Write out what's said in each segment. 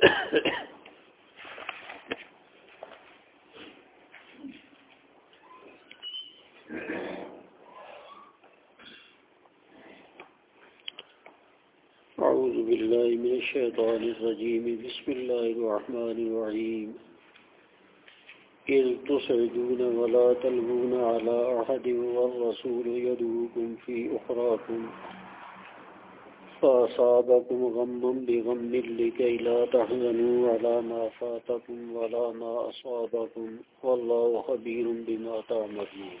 أعوذ بالله من الشيطان الرجيم. بسم الله الرحمن الرحيم. إذ تصعدون ولا تلبون على أحد والرسول يدوكم في أخراكم. فأصابكم غما بغم لكي لا تحزنوا على ما فاتكم ولا ما أصابكم والله خبير بما تعملون.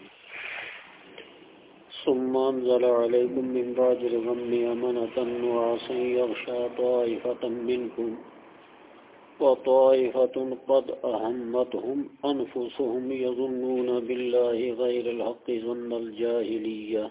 ثم أنزل عليكم من بعد الغم أمنة نعاسا يغشى طائفة منكم وطائفة قد أهمتهم أنفسهم يظنون بالله غير الحق ظن الجاهلية.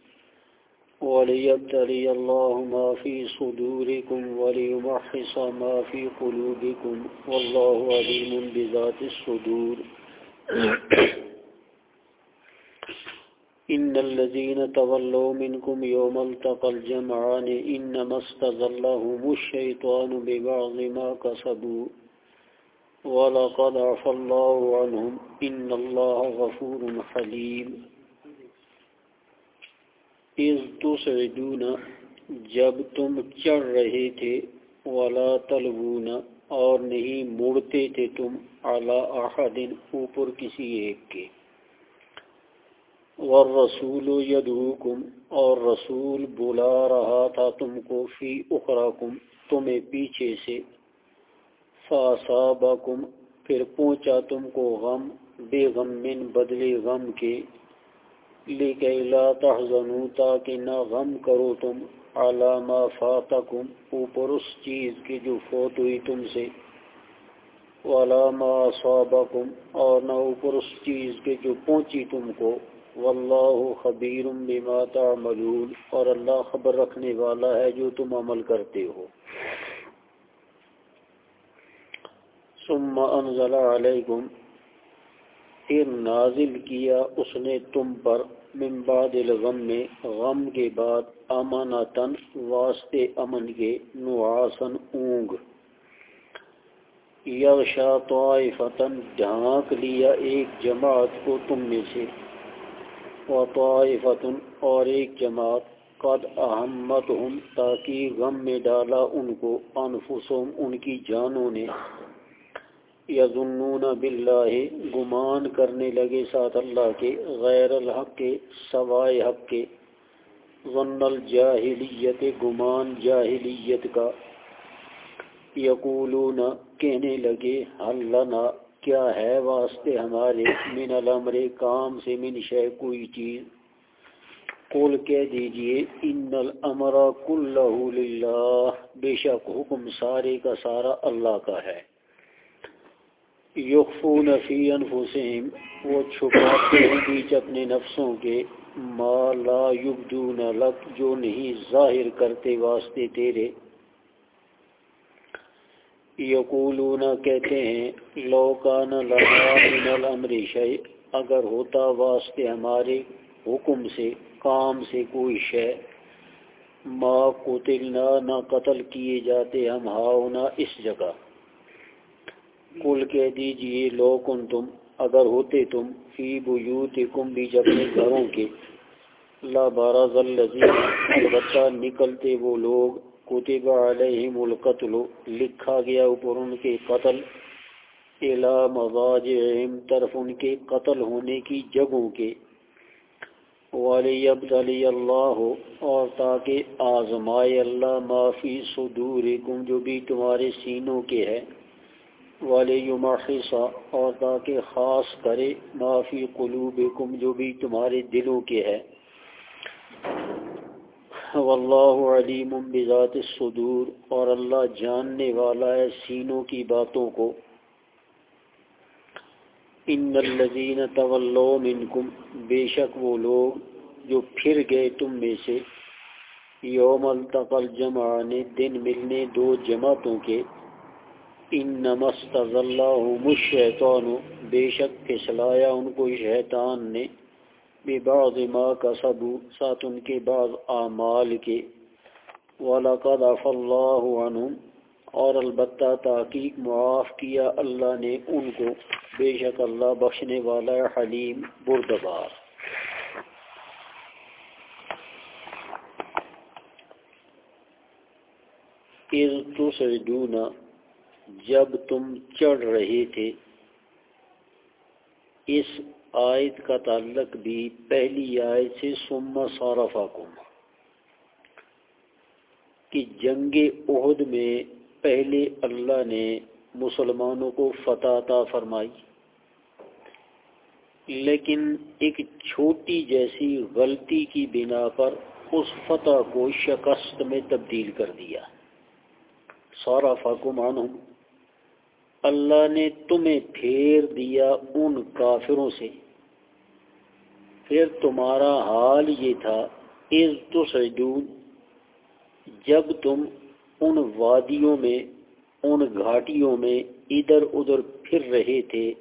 وليبتلي الله ما في صدوركم وليمحص ما في قلوبكم والله عليم بذات الصدور. إن الذين تولوا منكم يوم التقى الجمعان إنما استظلهم الشيطان ببعض ما كسبوا. ولقد عفى الله عنهم إن الله غفور حليم. إذ تسعدون، جب تم چڑھ رہے تھے، ولا تلبون اور نہیں مڑتے تھے تم اعلی احد اوپر کسی ایک کے۔ والرسول یدعوکم، اور رسول بلا رہا تھا تم کو فی اخراکم، تمہیں پیچھے سے۔ فاصابکم، پھر پہنچا تم کو غم، بے غم من بدلے غم کے۔ لیکن لا تحزنو تاکہ نہ غم کرو تم علامہ فاتکم اوپر اس چیز کی جو فوت ہوئی تم سے۔ علامہ صابکم اور نہ اوپر اس چیز کے جو پہنچی تم کو۔ واللہ خبیر بما تعملون اور اللہ خبر رکھنے والا ہے جو تم عمل کرتے ہو۔ ثم انزل علیکم پھر نازل کیا، اس نے تم پر من بعد الغم میں غم کے بعد امانتن واسطے امن کے نعاسن اونگ۔ یغشا طائفتن ڈھانک لیا ایک جماعت کو تم میں سے۔ وطائفت اور ایک جماعت قد احمتهم تاکہ غم میں ڈالا ان کو انفسهم ان کی جانوں نے۔ یظنون باللہ گمان کرنے لگے ساتھ اللہ کے غیر الحق کے سوائے حق کے۔ ظن الجاہلیت گمان جاہلیت کا۔ یقولون کہنے لگے حل لنا کیا ہے واسطے ہمارے من الامر کام سے من شے کوئی چیز؟ قول کہہ دیجیے، ان الامر کلہ للہ۔ بے شک حکم سارے کا سارا اللہ کا ہے۔ یخفون فی انفسهم وہ چھپاتے ہیں بیچ اپنے نفسوں کے۔ ما لا یبدون لک، جو نہیں، ظاہر کرتے واسطے تیرے۔ یقولون، کہتے ہیں، لو کان لنا من الامر شیء، اگر ہوتا واسطے ہمارے حکم سے، کام سے کوئی شے ما قتلنا، نہ قتل کیے جاتے ہم، ہاؤنا، اس جگہ۔ کل کہہ دیجیے، لو کن تم اگر ہوتے تم، فی بیوتکم بھی اپنے گھروں کے۔ لا بارز الذین البتہ نکلتے وہ لوگ، کتب علیہم القتل، لکھا گیا اوپر ان کے قتل۔ الا مضاجعہم، طرف ان کے قتل ہونے کی جگہوں کے۔ وَلِيَبْتَلِيَ اللَّهُ اور تاکہ آزمائے اللہ ما فی صدورکم، جو بھی تمہارے سینوں کے ہے۔ وَلِيُمَحِصَ اور تاکہ خاص کرے ما فی قلوبکم جو بھی تمہارے دلوں کے ہے۔ واللہ علیم بذات الصدور اور اللہ جاننے والا ہے سینوں کی باتوں کو۔ ان الذین طولو منکم، بے شک وہ لوگ جو پھر گئے تم میں سے۔ یوم التقل جمعان دن ملنے دو جماعتوں کے۔ ان نمست الشیطان۔ بے شک پھسلایا ان کو شیطان نے؟ بے بعض ما کا سبو ساتھ ان کے بعض اعمال کے۔ وَلَقَدْ عَفَ اللَّهُ عَنْهُمْ۔ اور البتہ تحقیق معاف کیا اللہ نے ان کو۔ بے شک اللہ بخشنے والا حلیم، بردبار۔ اِذْ تُسْعِدُونَ جب تم چڑھ رہے تھے۔ اس آیت کا تعلق بھی پہلی آیت سے سما صارفہ کم کہ جنگ عہد میں پہلے اللہ نے مسلمانوں کو فتح عطا فرمائی، لیکن ایک چھوٹی جیسی غلطی کی بنا پر اس فتح کو شکست میں تبدیل کر دیا۔ سارا فاکم عنہم۔ اللہ نے تمہیں پھیر دیا ان کافروں سے۔ پھر تمہارا حال یہ تھا از تو جب تم ان وادیوں میں، ان گھاٹیوں میں ادھر ادھر پھر رہے تھے،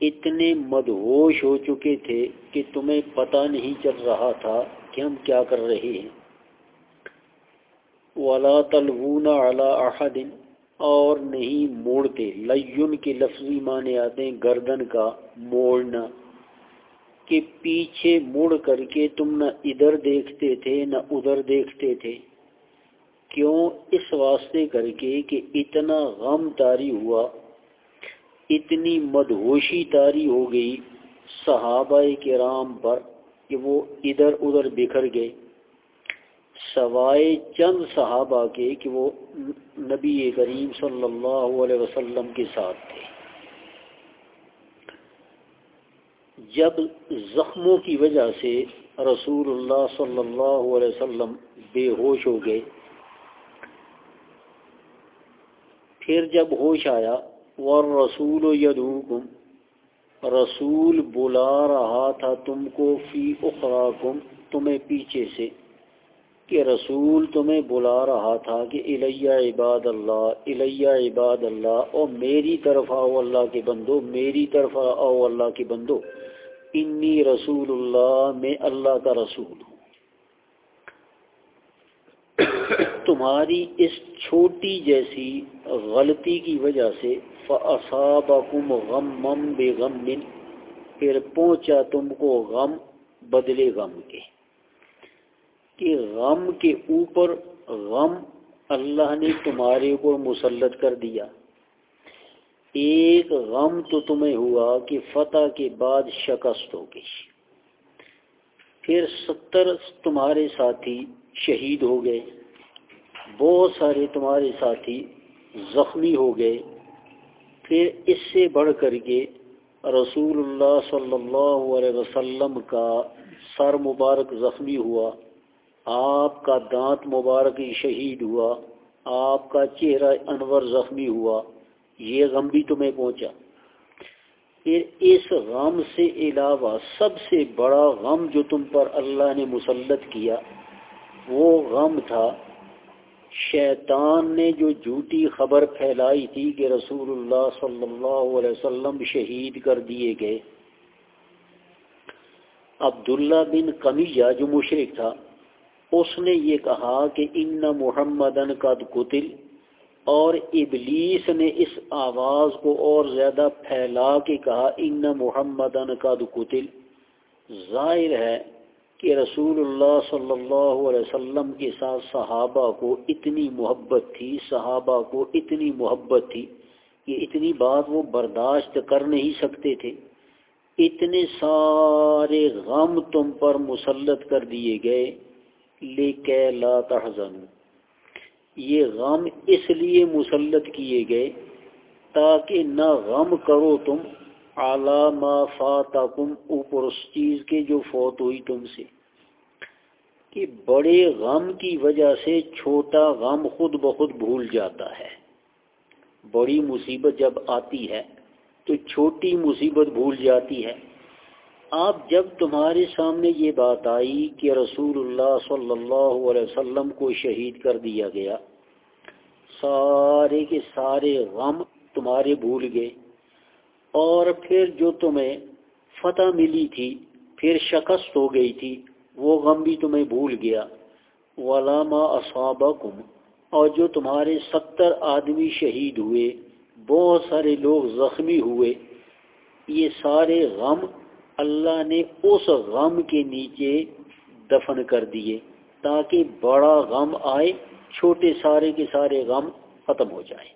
اتنے مدہوش ہو چکے تھے کہ تمہیں پتہ نہیں چل رہا تھا کہ ہم کیا کر رہے ہیں۔ ولا تلون اعلیٰ احدن اور نہیں موڑتے۔ لین کے لفظی معنی آتے ہیں گردن کا موڑنا۔ کہ پیچھے مڑ کر کے تم نہ ادھر دیکھتے تھے، نہ ادھر دیکھتے تھے۔ کیوں؟ اس واسطے کر کے کہ اتنا غم تاری ہوا، اتنی مدہوشی تاری ہو گئی صحابہ کرام پر کہ وہ ادھر ادھر بکھر گئے۔ سوائے چند صحابہ کے کہ وہ نبی کریم صلی اللہ علیہ وسلم کے ساتھ تھے۔ جب زخموں کی وجہ سے رسول اللہ صلی اللہ علیہ وسلم بے ہوش ہو گئے، پھر جب ہوش آیا ور رسول یدوکم رسول بلا رہا تھا تم کو فی اخراکم، تمہیں پیچھے سے۔ کہ رسول تمہیں بلا رہا تھا کہ الیہ عباد اللہ، الیہ عباد اللہ، او میری طرف آؤ اللہ کے بندو، میری طرف آؤ اللہ کے بندو، انی رسول اللہ، میں اللہ کا رسول ہوں۔ تمہاری اس چھوٹی جیسی غلطی کی وجہ سے فَأَصَابَكُمْ غَمَّمْ بِغَمٍ، پھر پہنچا تم کو غم، بدلے غم کے۔ کہ غم کے اوپر غم اللہ نے تمہارے اوپر مسلط کر دیا۔ ایک غم تو تمہیں ہوا کہ فتح کے بعد شکست ہو گئی پھر ستر تمہارے ساتھی شہید ہو گئے۔ بہت سارے تمہارے ساتھی زخمی ہو گئے۔ پھر اس سے بڑھ کر کے رسول اللہ صلی اللہ علیہ وسلم کا سر مبارک زخمی ہوا۔ آپ کا دانت مبارک شہید ہوا، آپ کا چہرہ انور زخمی ہوا، یہ غم بھی تمہیں پہنچا۔ پھر اس غم سے علاوہ سب سے بڑا غم جو تم پر اللہ نے مسلط کیا، وہ غم تھا شیطان نے جو جھوٹی خبر پھیلائی تھی کہ رسول اللہ صلی اللہ علیہ وسلم شہید کر دیے گئے۔ عبداللہ بن قمیجہ جو مشرق تھا اس نے یہ کہا کہ ان محمد قد قتل اور ابلیس نے اس آواز کو اور زیادہ پھیلا کے کہا ان محمد قد قتل۔ ظاہر ہے کہ رسول اللہ صلی اللہ علیہ وسلم کے ساتھ صحابہ کو اتنی محبت تھی، صحابہ کو اتنی محبت تھی کہ اتنی بات وہ برداشت کر نہیں سکتے تھے۔ اتنے سارے غم تم پر مسلط کر دیے گئے۔ لے کے لا تحزن۔ یہ غم اس لیے مسلط کیے گئے تاکہ نہ غم کرو تم علامہ فاتکم اوپر اس چیز کے جو فوت ہوئی تم سے۔ کہ بڑے غم کی وجہ سے چھوٹا غم خود بخود بھول جاتا ہے۔ بڑی مصیبت جب آتی ہے تو چھوٹی مصیبت بھول جاتی ہے۔ آپ جب تمہارے سامنے یہ بات آئی کہ رسول اللہ صلی اللہ علیہ وسلم کو شہید کر دیا گیا، سارے کے سارے غم تمہارے بھول گئے۔ اور پھر جو تمہیں فتح ملی تھی، پھر شکست ہو گئی تھی، وہ غم بھی تمہیں بھول گیا۔ علامہ اصابہ اور جو تمہارے ستر آدمی شہید ہوئے، بہت سارے لوگ زخمی ہوئے۔ یہ سارے غم اللہ نے اس غم کے نیچے دفن کر دیے تاکہ بڑا غم آئے، چھوٹے سارے کے سارے غم ختم ہو جائے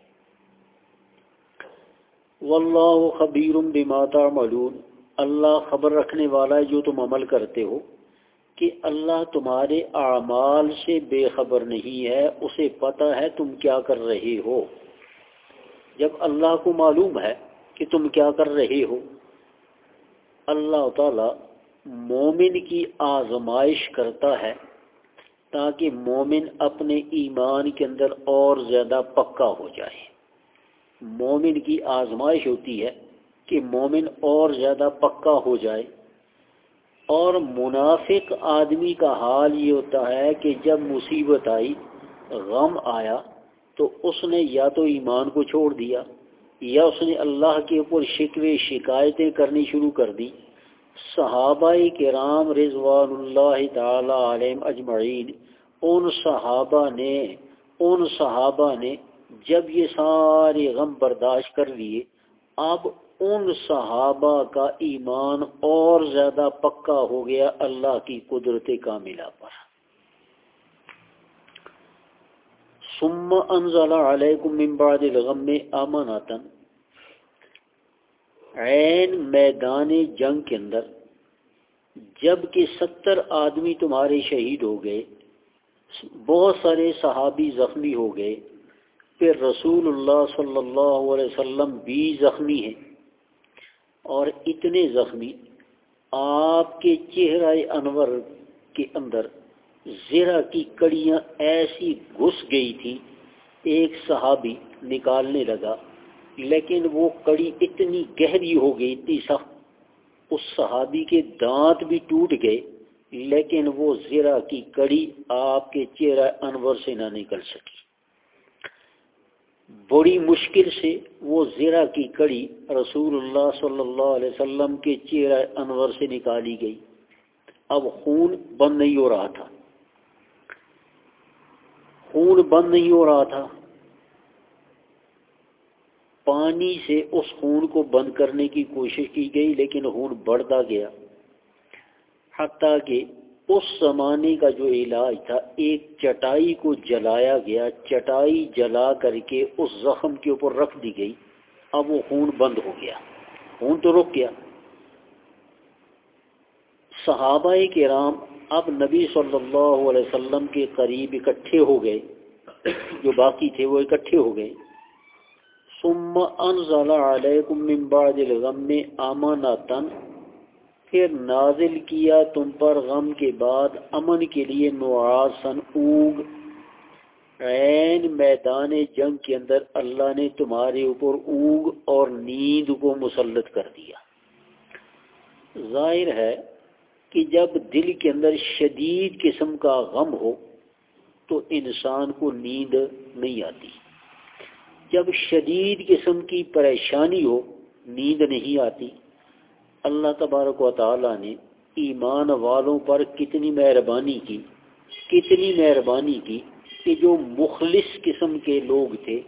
واللہ خبیر بما تعملون۔ اللہ خبر رکھنے والا ہے جو تم عمل کرتے ہو کہ اللہ تمہارے اعمال سے بے خبر نہیں ہے، اسے پتہ ہے تم کیا کر رہے ہو۔ جب اللہ کو معلوم ہے کہ تم کیا کر رہے ہو اللہ تعالی مومن کی آزمائش کرتا ہے تاکہ مومن اپنے ایمان کے اندر اور زیادہ پکا ہو جائے۔ مومن کی آزمائش ہوتی ہے کہ مومن اور زیادہ پکا ہو جائے۔ اور منافق آدمی کا حال یہ ہوتا ہے کہ جب مصیبت آئی، غم آیا، تو اس نے یا تو ایمان کو چھوڑ دیا یا اس نے اللہ کے اوپر شکوے شکایتیں کرنی شروع کر دی۔ صحابہ کرام رضوان اللہ تعالی علیہ اجمعین، ان صحابہ نے، ان صحابہ نے جب یہ سارے غم برداشت کر لیے، اب ان صحابہ کا ایمان اور زیادہ پکا ہو گیا اللہ کی قدرت کا ملا پر۔ سم انزل علیکم من بعد الغم امانتن عین میدان جنگ کے اندر، جبکہ ستر آدمی تمہارے شہید ہو گئے، بہت سارے صحابی زخمی ہو گئے، پھر رسول اللہ صلی اللہ علیہ وسلم بھی زخمی ہیں۔ اور اتنے زخمی، آپ کے چہرہ انور کے اندر زیرہ کی کڑیاں ایسی گھس گئی تھی ایک صحابی نکالنے لگا، لیکن وہ کڑی اتنی گہری ہو گئی اتنی سخت، اس صحابی کے دانت بھی ٹوٹ گئے، لیکن وہ زیرہ کی کڑی آپ کے چہرہ انور سے نہ نکل سکی۔ بڑی مشکل سے وہ زیرہ کی کڑی رسول اللہ صلی اللہ علیہ وسلم کے چہرہ انور سے نکالی گئی۔ اب خون بند نہیں ہو رہا تھا۔ خون بند نہیں ہو رہا تھا۔ پانی سے اس خون کو بند کرنے کی کوشش کی گئی، لیکن خون بڑھتا گیا۔ حتیٰ کہ اس زمانے کا جو علاج تھا، ایک چٹائی کو جلایا گیا۔ چٹائی جلا کر کے اس زخم کے اوپر رکھ دی گئی۔ اب وہ خون بند ہو گیا۔ خون تو رک گیا۔ صحابہ کرام اب نبی صلی اللہ علیہ وسلم کے قریب اکٹھے ہو گئے۔ جو باقی تھے وہ اکٹھے ہو گئے۔ ثم انزل علیکم من بعد الغم امانتا پھر نازل کیا تم پر غم کے بعد امن کے لیے نعاسن اوگ۔ عین میدان جنگ کے اندر اللہ نے تمہارے اوپر اوگ اور نیند کو مسلط کر دیا۔ ظاہر ہے کہ جب دل کے اندر شدید قسم کا غم ہو تو انسان کو نیند نہیں آتی۔ جب شدید قسم کی پریشانی ہو، نیند نہیں آتی۔ اللہ تبارک و تعالی نے ایمان والوں پر کتنی مہربانی کی، کتنی مہربانی کی کہ جو مخلص قسم کے لوگ تھے،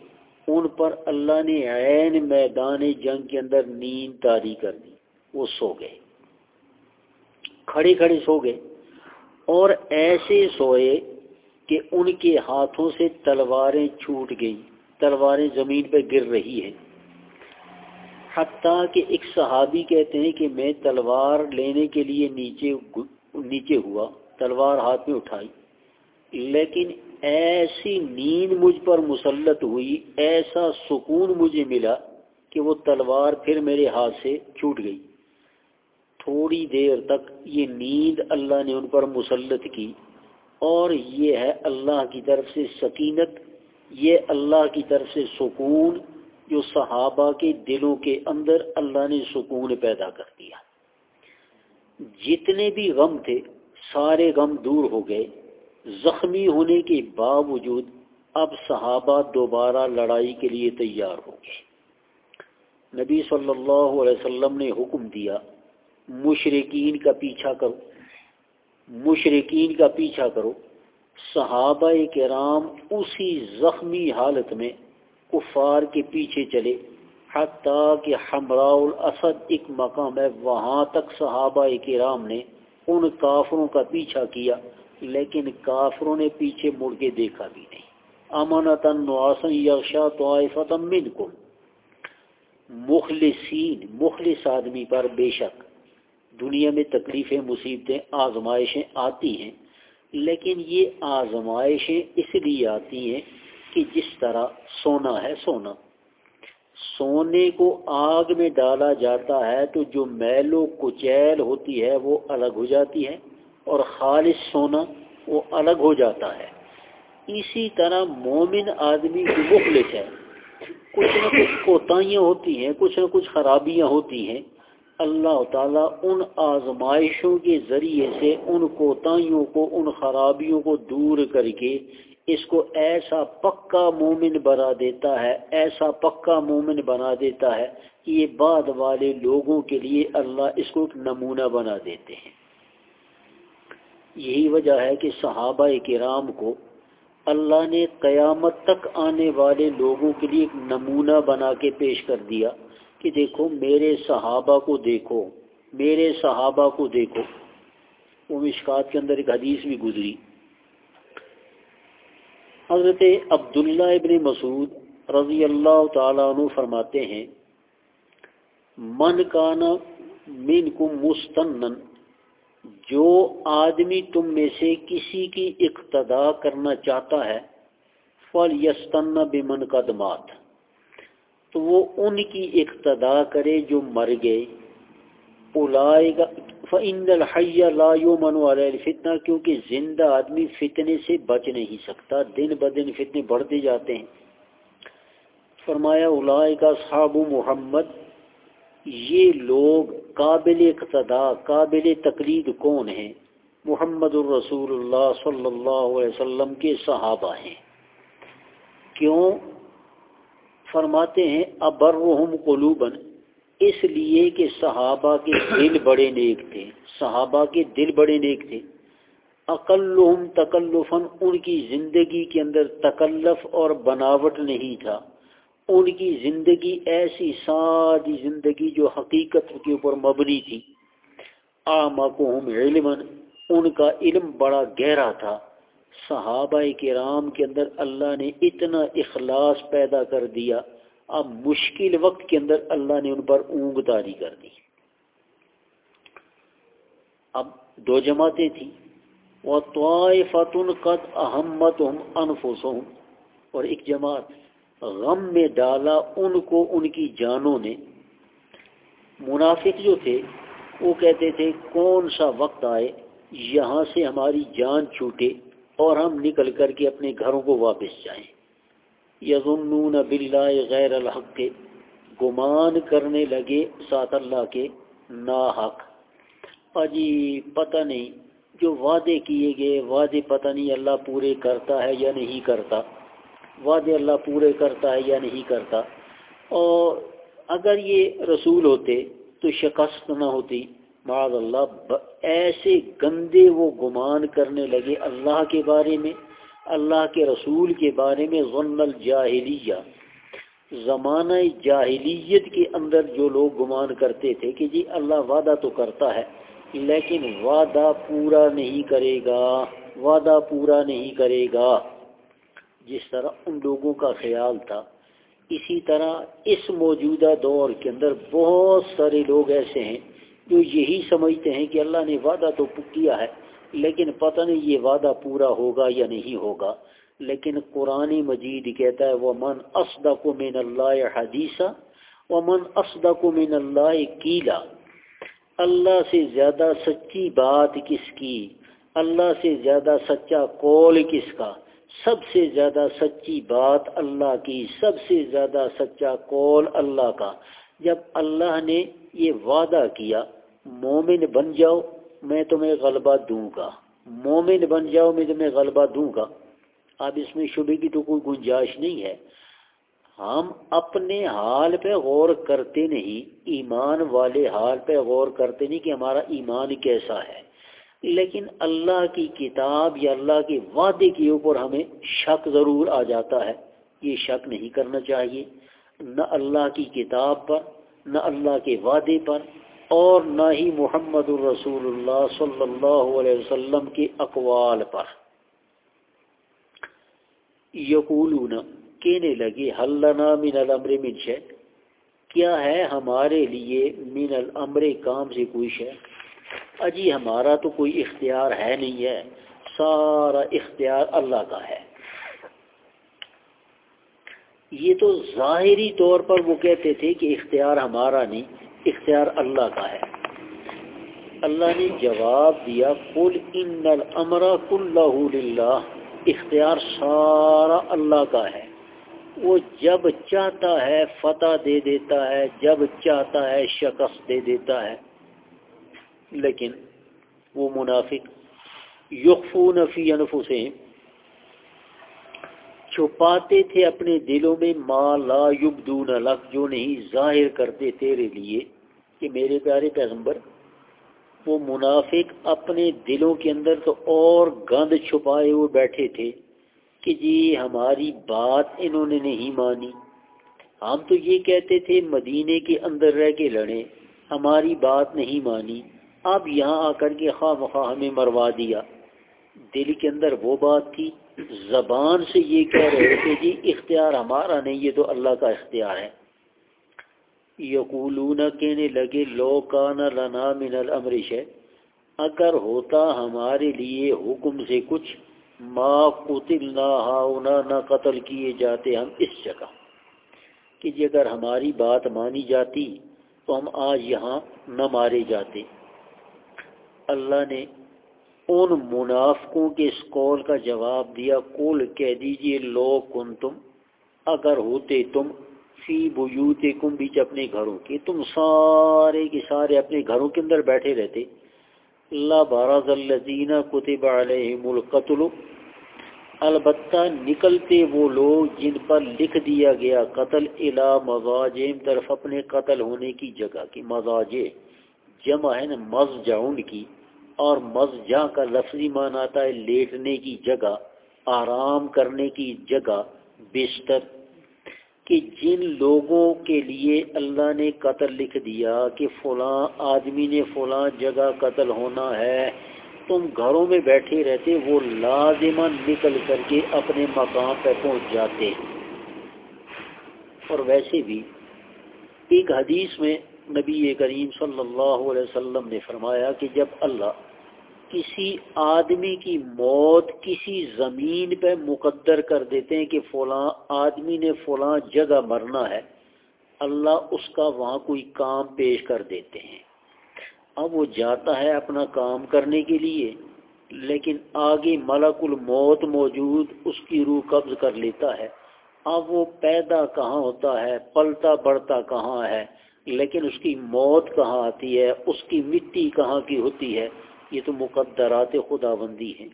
ان پر اللہ نے عین میدان جنگ کے اندر نیند تاری کر دی، وہ سو گئے۔ کھڑے کھڑے سو گئے اور ایسے سوئے کہ ان کے ہاتھوں سے تلواریں چھوٹ گئیں۔ تلواریں زمین پہ گر رہی ہیں۔ حتیٰ کہ ایک صحابی کہتے ہیں کہ میں تلوار لینے کے لیے نیچے نیچے ہوا، تلوار ہاتھ میں اٹھائی۔ لیکن ایسی نیند مجھ پر مسلط ہوئی، ایسا سکون مجھے ملا کہ وہ تلوار پھر میرے ہاتھ سے چھوٹ گئی۔ تھوڑی دیر تک یہ نیند اللہ نے ان پر مسلط کی اور یہ ہے اللہ کی طرف سے سکینت، یہ اللہ کی طرف سے سکون جو صحابہ کے دلوں کے اندر اللہ نے سکون پیدا کر دیا۔ جتنے بھی غم تھے، سارے غم دور ہو گئے۔ زخمی ہونے کے باوجود اب صحابہ دوبارہ لڑائی کے لیے تیار ہو گئے۔ نبی صلی اللہ علیہ وسلم نے حکم دیا مشرقین کا پیچھا کرو۔ مشرقین کا پیچھا کرو۔ صحابہ کرام اسی زخمی حالت میں کفار کے پیچھے چلے۔ حتیٰ کہ ہمراہ الاسد ایک مقام ہے، وہاں تک صحابہ کرام نے ان کافروں کا پیچھا کیا، لیکن کافروں نے پیچھے مڑ کے دیکھا بھی نہیں۔ امانتن نواسن یغشا طائفت منکم۔ مخلصین، مخلص آدمی پر بے شک دنیا میں تکلیفیں، مصیبتیں، آزمائشیں آتی ہیں، لیکن یہ آزمائشیں اس لیے آتی ہیں کہ جس طرح سونا ہے سونا۔ سونے کو آگ میں ڈالا جاتا ہے تو جو میل و کچیل ہوتی ہے وہ الگ ہو جاتی ہے اور خالص سونا وہ الگ ہو جاتا ہے۔ اسی طرح مومن آدمی جو مخلص ہے۔ کچھ نہ کچھ کوتاہیاں ہوتی ہیں، کچھ نہ کچھ خرابیاں ہوتی ہیں۔ اللہ تعالیٰ ان آزمائشوں کے ذریعے سے ان کوتاہیوں کو، ان خرابیوں کو دور کر کے اس کو ایسا پکا مومن بنا دیتا ہے، ایسا پکا مومن بنا دیتا ہے کہ یہ بعد والے لوگوں کے لیے اللہ اس کو ایک نمونہ بنا دیتے ہیں۔ یہی وجہ ہے کہ صحابہ کرام کو اللہ نے قیامت تک آنے والے لوگوں کے لیے ایک نمونہ بنا کے پیش کر دیا۔ کہ دیکھو، میرے صحابہ کو دیکھو، میرے صحابہ کو دیکھو۔ وہ مشکات کے اندر ایک حدیث بھی گزری۔ حضرت عبداللہ ابن مسعود رضی اللہ تعالیٰ عنہ فرماتے ہیں، من کانا من کو مستن جو آدمی تم میں سے کسی کی اقتدا کرنا چاہتا ہے فل یستن بمن قدمات تو وہ ان کی اقتدا کرے جو مر گئے۔ اولائے گا لا یومن علیہ الفتنہ کیونکہ زندہ آدمی فتنے سے بچ نہیں سکتا، دن بدن فتنے بڑھتے جاتے ہیں۔ فرمایا اولائے کا صحاب محمد، یہ لوگ قابل اقتدا، قابل تقلید کون ہیں؟ محمد الرسول اللہ صلی اللہ علیہ وسلم کے صحابہ ہیں۔ کیوں؟ فرماتے ہیں ابرحم قلوبن. اس لیے کہ صحابہ کے دل بڑے نیک تھے۔ صحابہ کے دل بڑے نیک تھے۔ اقلحم تکلفن ان کی زندگی کے اندر تکلف اور بناوٹ نہیں تھا۔ ان کی زندگی ایسی سادی زندگی جو حقیقت کے اوپر مبنی تھی۔ آمکہم علمن ان کا علم بڑا گہرا تھا۔ صحابہ کرام کے اندر اللہ نے اتنا اخلاص پیدا کر دیا، اب مشکل وقت کے اندر اللہ نے ان پر اونگ داری کر دی۔ اب دو جماعتیں تھیں۔ وہ فتن قد احمد انفسوں اور ایک جماعت غم میں ڈالا ان کو، ان کی جانوں نے۔ منافق جو تھے، وہ کہتے تھے، کون سا وقت آئے، یہاں سے ہماری جان چھوٹے۔ اور ہم نکل کر کے اپنے گھروں کو واپس جائیں۔ یظنون باللہ غیر الحق کے گمان کرنے لگے ساتھ اللہ کے نا حق اجی پتہ نہیں جو وعدے کیے گئے، وعدے پتہ نہیں اللہ پورے کرتا ہے یا نہیں کرتا۔ وعدے اللہ پورے کرتا ہے یا نہیں کرتا۔ اور اگر یہ رسول ہوتے تو شکست نہ ہوتی۔ معاذ اللہ ایسے گندے وہ گمان کرنے لگے اللہ کے بارے میں، اللہ کے رسول کے بارے میں غن الجاہلیہ۔ زمانہ جاہلیت کے اندر جو لوگ گمان کرتے تھے کہ جی اللہ وعدہ تو کرتا ہے، لیکن وعدہ پورا نہیں کرے گا، وعدہ پورا نہیں کرے گا۔ جس طرح ان لوگوں کا خیال تھا، اسی طرح اس موجودہ دور کے اندر بہت سارے لوگ ایسے ہیں جو یہی سمجھتے ہیں کہ اللہ نے وعدہ تو کیا ہے، لیکن پتہ نہیں یہ وعدہ پورا ہوگا یا نہیں ہوگا۔ لیکن قرآن مجید کہتا ہے وہ من اسدق من اللہ حدیثہ و من اسدق من اللہ کیلا اللہ سے زیادہ سچی بات کس کی؟ اللہ سے زیادہ سچا قول کس کا؟ سب سے زیادہ سچی بات اللہ کی، سب سے زیادہ سچا قول اللہ کا۔ جب اللہ نے یہ وعدہ کیا مومن بن جاؤ، میں تمہیں غلبہ دوں گا۔ مومن بن جاؤ، میں تمہیں غلبہ دوں گا۔ اب اس میں شبے کی تو کوئی گنجائش نہیں ہے۔ ہم اپنے حال پہ غور کرتے نہیں، ایمان والے حال پہ غور کرتے نہیں کہ ہمارا ایمان کیسا ہے۔ لیکن اللہ کی کتاب یا اللہ کے وعدے کے اوپر ہمیں شک ضرور آ جاتا ہے۔ یہ شک نہیں کرنا چاہیے۔ نہ اللہ کی کتاب پر، نہ اللہ کے وعدے پر اور نہ ہی محمد الرسول اللہ صلی اللہ علیہ وسلم کے اقوال پر۔ یقولون، کہنے لگے حلنا من الامر من شے کیا ہے ہمارے لیے من الامر کام سے کوئی شے اجی، ہمارا تو کوئی اختیار ہے نہیں ہے، سارا اختیار اللہ کا ہے۔ یہ تو ظاہری طور پر وہ کہتے تھے کہ اختیار ہمارا نہیں اختیار اللہ کا ہے۔ اللہ نے جواب دیا کل ان الامر کل اختیار سارا اللہ کا ہے۔ وہ جب چاہتا ہے فتح دے دیتا ہے، جب چاہتا ہے شکست دے دیتا ہے۔ لیکن وہ منافق یقفون فی انفسہم چھپاتے تھے اپنے دلوں میں ما لا یبدون لک جو نہیں، ظاہر کرتے تیرے لیے کہ میرے پیارے پیغمبر، وہ منافق اپنے دلوں کے اندر تو اور گند چھپائے ہوئے بیٹھے تھے کہ جی ہماری بات انہوں نے نہیں مانی۔ ہم تو یہ کہتے تھے، مدینے کے اندر رہ کے لڑیں، ہماری بات نہیں مانی۔ اب یہاں آ کر کے خواہ مخواہ ہمیں مروا دیا۔ دل کے اندر وہ بات تھی زبان سے یہ کہہ رہے کہ جی اختیار ہمارا نہیں، یہ تو اللہ کا اختیار ہے۔ یقولون کہنے لگے، لو کان لنا من الامرش ہے اگر ہوتا ہمارے لیے حکم سے کچھ، ما قتل نہ نہ قتل کیے جاتے ہم اس جگہ۔ کہ جی اگر ہماری بات مانی جاتی تو ہم آج یہاں نہ مارے جاتے۔ اللہ نے ان منافقوں کے اس قول کا جواب دیا کول کہہ دیجیے، لو کن تم اگر ہوتے تم فی بوت کم بیچ اپنے گھروں کے، تم سارے کے سارے اپنے گھروں کے اندر بیٹھے رہتے۔ اللہ باراز الزین کتب علیہم القتل، البتہ نکلتے وہ لوگ جن پر لکھ دیا گیا قتل الا مزاجم طرف اپنے قتل ہونے کی جگہ کی مزاج جمع ہے نا مز جاؤنڈ کی۔ اور مزجا کا لفظی مان آتا ہے لیٹنے کی جگہ، آرام کرنے کی جگہ بستر کہ جن لوگوں کے لیے اللہ نے قتل لکھ دیا کہ فلاں آدمی نے فلاں جگہ قتل ہونا ہے، تم گھروں میں بیٹھے رہتے وہ لازمن نکل کر کے اپنے مقام پہ پہنچ جاتے۔ اور ویسے بھی ایک حدیث میں نبی کریم صلی اللہ علیہ وسلم نے فرمایا کہ جب اللہ کسی آدمی کی موت کسی زمین پہ مقدر کر دیتے ہیں کہ فلاں آدمی نے فلاں جگہ مرنا ہے، اللہ اس کا وہاں کوئی کام پیش کر دیتے ہیں۔ اب وہ جاتا ہے اپنا کام کرنے کے لیے، لیکن آگے ملک الموت موجود اس کی روح قبض کر لیتا ہے۔ اب وہ پیدا کہاں ہوتا ہے، پلتا بڑھتا کہاں ہے، لیکن اس کی موت کہاں آتی ہے، اس کی مٹی کہاں کی ہوتی ہے یہ تو مقدرات خدا بندی ہیں۔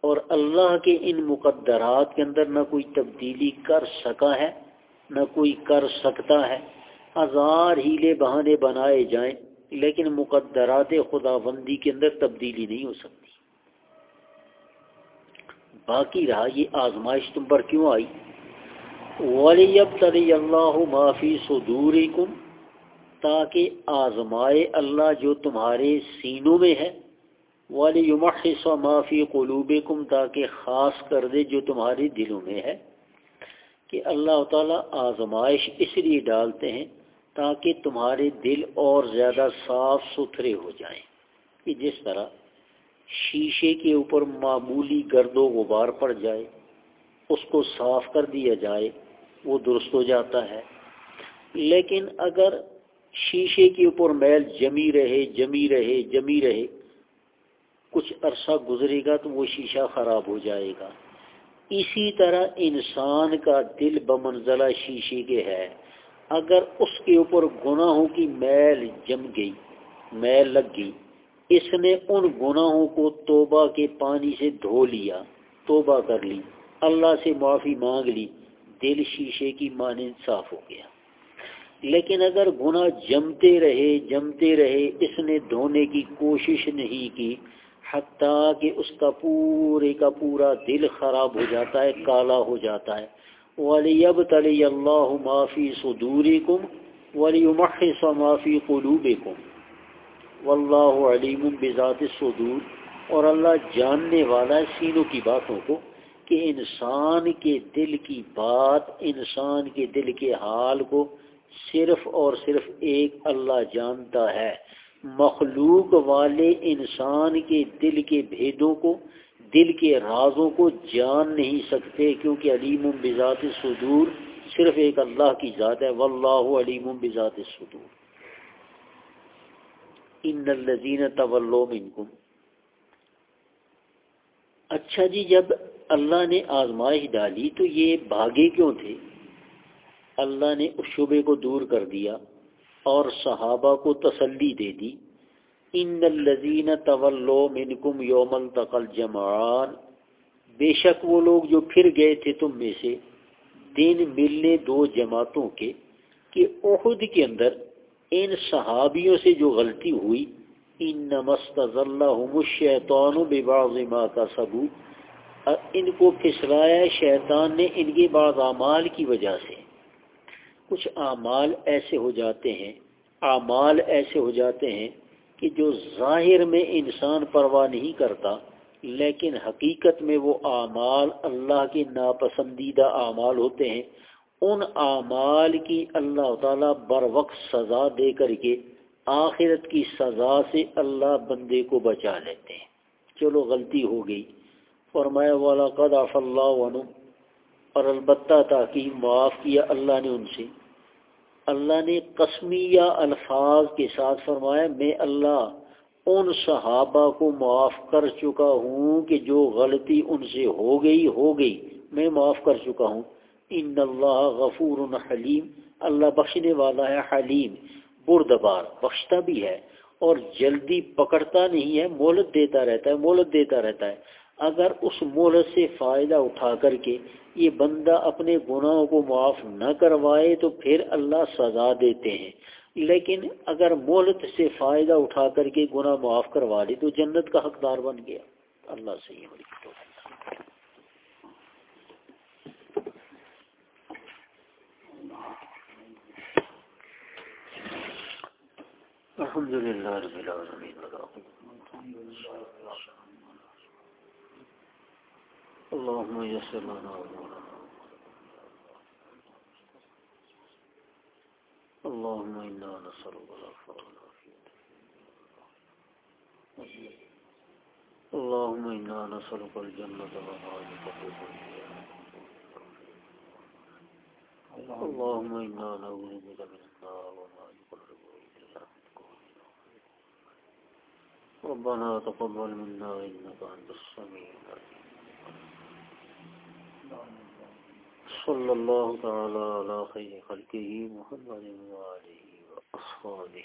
اور اللہ کے ان مقدرات کے اندر نہ کوئی تبدیلی کر سکا ہے، نہ کوئی کر سکتا ہے۔ ہزار ہیلے بہانے بنائے جائیں، لیکن مقدرات خدا بندی کے اندر تبدیلی نہیں ہو سکتی۔ باقی رہا یہ آزمائش تم پر کیوں آئی؟ ولی اب تری اللہ معافی تاکہ آزمائے اللہ جو تمہارے سینوں میں ہے۔ والی یمحص ما فی قلوبکم تاکہ خاص کر دے جو تمہاری دلوں میں ہے کہ اللہ تعالیٰ آزمائش اس لیے ڈالتے ہیں تاکہ تمہارے دل اور زیادہ صاف ستھرے ہو جائیں۔ کہ جس طرح شیشے کے اوپر معمولی گرد و غبار پڑ جائے، اس کو صاف کر دیا جائے، وہ درست ہو جاتا ہے۔ لیکن اگر شیشے کے اوپر میل جمی رہے جمی رہے جمی رہے کچھ عرصہ گزرے گا تو وہ شیشہ خراب ہو جائے گا۔ اسی طرح انسان کا دل بمنزلہ شیشے کے ہے۔ اگر اس کے اوپر گناہوں کی میل جم گئی، میل لگ گئی، اس نے ان گناہوں کو توبہ کے پانی سے دھو لیا، توبہ کر لی، اللہ سے معافی مانگ لی، دل شیشے کی مانند صاف ہو گیا۔ لیکن اگر گناہ جمتے رہے جمتے رہے، اس نے دھونے کی کوشش نہیں کی حتیٰ کہ اس کا پورے کا پورا دل خراب ہو جاتا ہے، کالا ہو جاتا ہے۔ ولیب تلی اللہ معافی صدوری کم ولی محص معافی قلوب کم و اللہ علیم بذات صدور اور اللہ جاننے والا ہے سینوں کی باتوں کو کہ انسان کے دل کی بات، انسان کے دل کے حال کو صرف اور صرف ایک اللہ جانتا ہے۔ مخلوق والے انسان کے دل کے بھیدوں کو، دل کے رازوں کو جان نہیں سکتے، کیونکہ علیم بذات صدور صرف ایک اللہ کی ذات ہے، واللہ علیم بذات صدور۔ ان الذین طولو منکم۔ اچھا جی جب اللہ نے آزمائش ڈالی تو یہ بھاگے کیوں تھے؟ اللہ نے اس شبے کو دور کر دیا۔ اور صحابہ کو تسلی دے دی۔ ان الزین طولو منکم یوم التقل جمعان بے شک وہ لوگ جو پھر گئے تھے تم میں سے، دن ملنے دو جماعتوں کے، کہ عہد کے اندر ان صحابیوں سے جو غلطی ہوئی ان نمست الشیطان و بباغ ما کا ثبوت ان کو پھسلایا شیطان نے ان کے بعض اعمال کی وجہ سے۔ کچھ اعمال ایسے ہو جاتے ہیں، اعمال ایسے ہو جاتے ہیں کہ جو ظاہر میں انسان پرواہ نہیں کرتا، لیکن حقیقت میں وہ اعمال اللہ کے ناپسندیدہ اعمال ہوتے ہیں۔ ان اعمال کی اللہ تعالیٰ بر وقت سزا دے کر کے آخرت کی سزا سے اللہ بندے کو بچا لیتے ہیں۔ چلو غلطی ہو گئی۔ فرمایا والا قد آف اللہ عنہ اور البتہ تاکہ معاف کیا اللہ نے ان سے۔ اللہ نے قسمیہ الفاظ کے ساتھ فرمایا، میں اللہ ان صحابہ کو معاف کر چکا ہوں کہ جو غلطی ان سے ہو گئی ہو گئی، میں معاف کر چکا ہوں۔ ان اللہ غفور حلیم، اللہ بخشنے والا ہے حلیم، بردبار، بخشتا بھی ہے اور جلدی پکڑتا نہیں ہے مولت دیتا رہتا ہے مولت دیتا رہتا ہے۔ اگر اس مولت سے فائدہ اٹھا کر کے یہ بندہ اپنے گناہوں کو معاف نہ کروائے تو پھر اللہ سزا دیتے ہیں۔ لیکن اگر مولت سے فائدہ اٹھا کر کے گناہ معاف کروا لے تو جنت کا حقدار بن گیا۔ اللہ سے یہ الحمد للہ رب العالمین۔ اللهم يسر لنا اللهم إنا نسألك العفو والعافية اللهم إنا نسألك الجنة وما يقرب إليها اللهم إنا نعوذ بك من النار وما يقرب إليها ربنا تقبل منا إنك أنت السميع العليم. صلی اللہ تعالی علی خیر خلقہ محمد و آلہ و اصحابہ